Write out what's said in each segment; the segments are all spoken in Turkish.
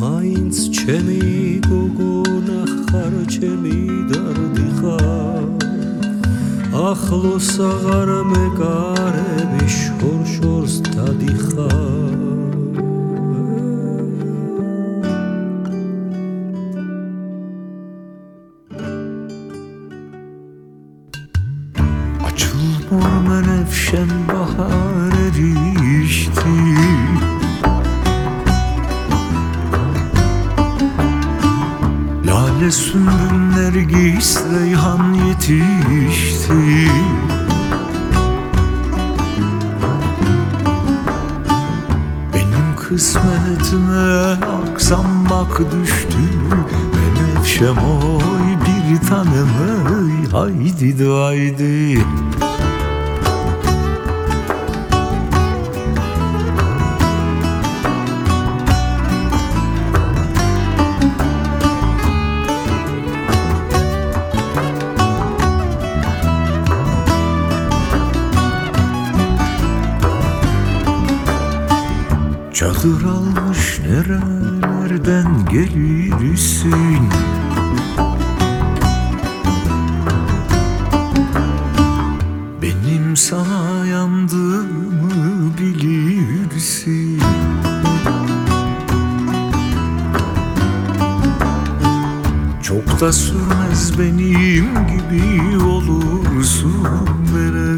მაინც ჩემი გოგონა ხარ ჩემი დარდი ხარ. ახლოს აღარ მეკარები შორ შორს დადიხარ Açılmır menevşen bahar Lale sümbül nergis reyhan yetişti. Benim kısmetime aksanmak düştü. Menevşem oy bir tanem oy Haydi haydi Çadır almış nerelerden gelirsin Benim sana yandığımı bilirsin. Çok da sürmez benim gibi olursun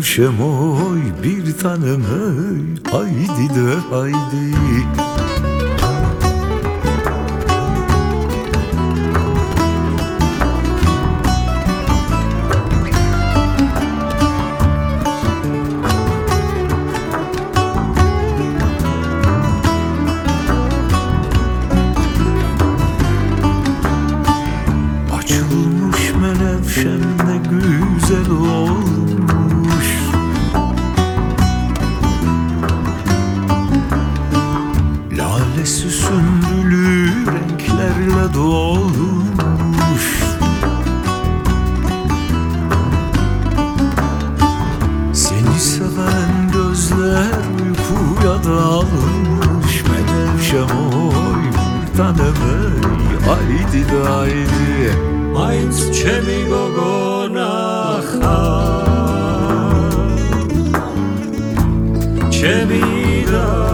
Menevşem oy bir tanem oy. Haydi de haydi olmuş. Seni seven gözler uykuya dalmış. Menevşem oy tanemey Haydi daydi Mainz çemi gogona ha. Çemi daydi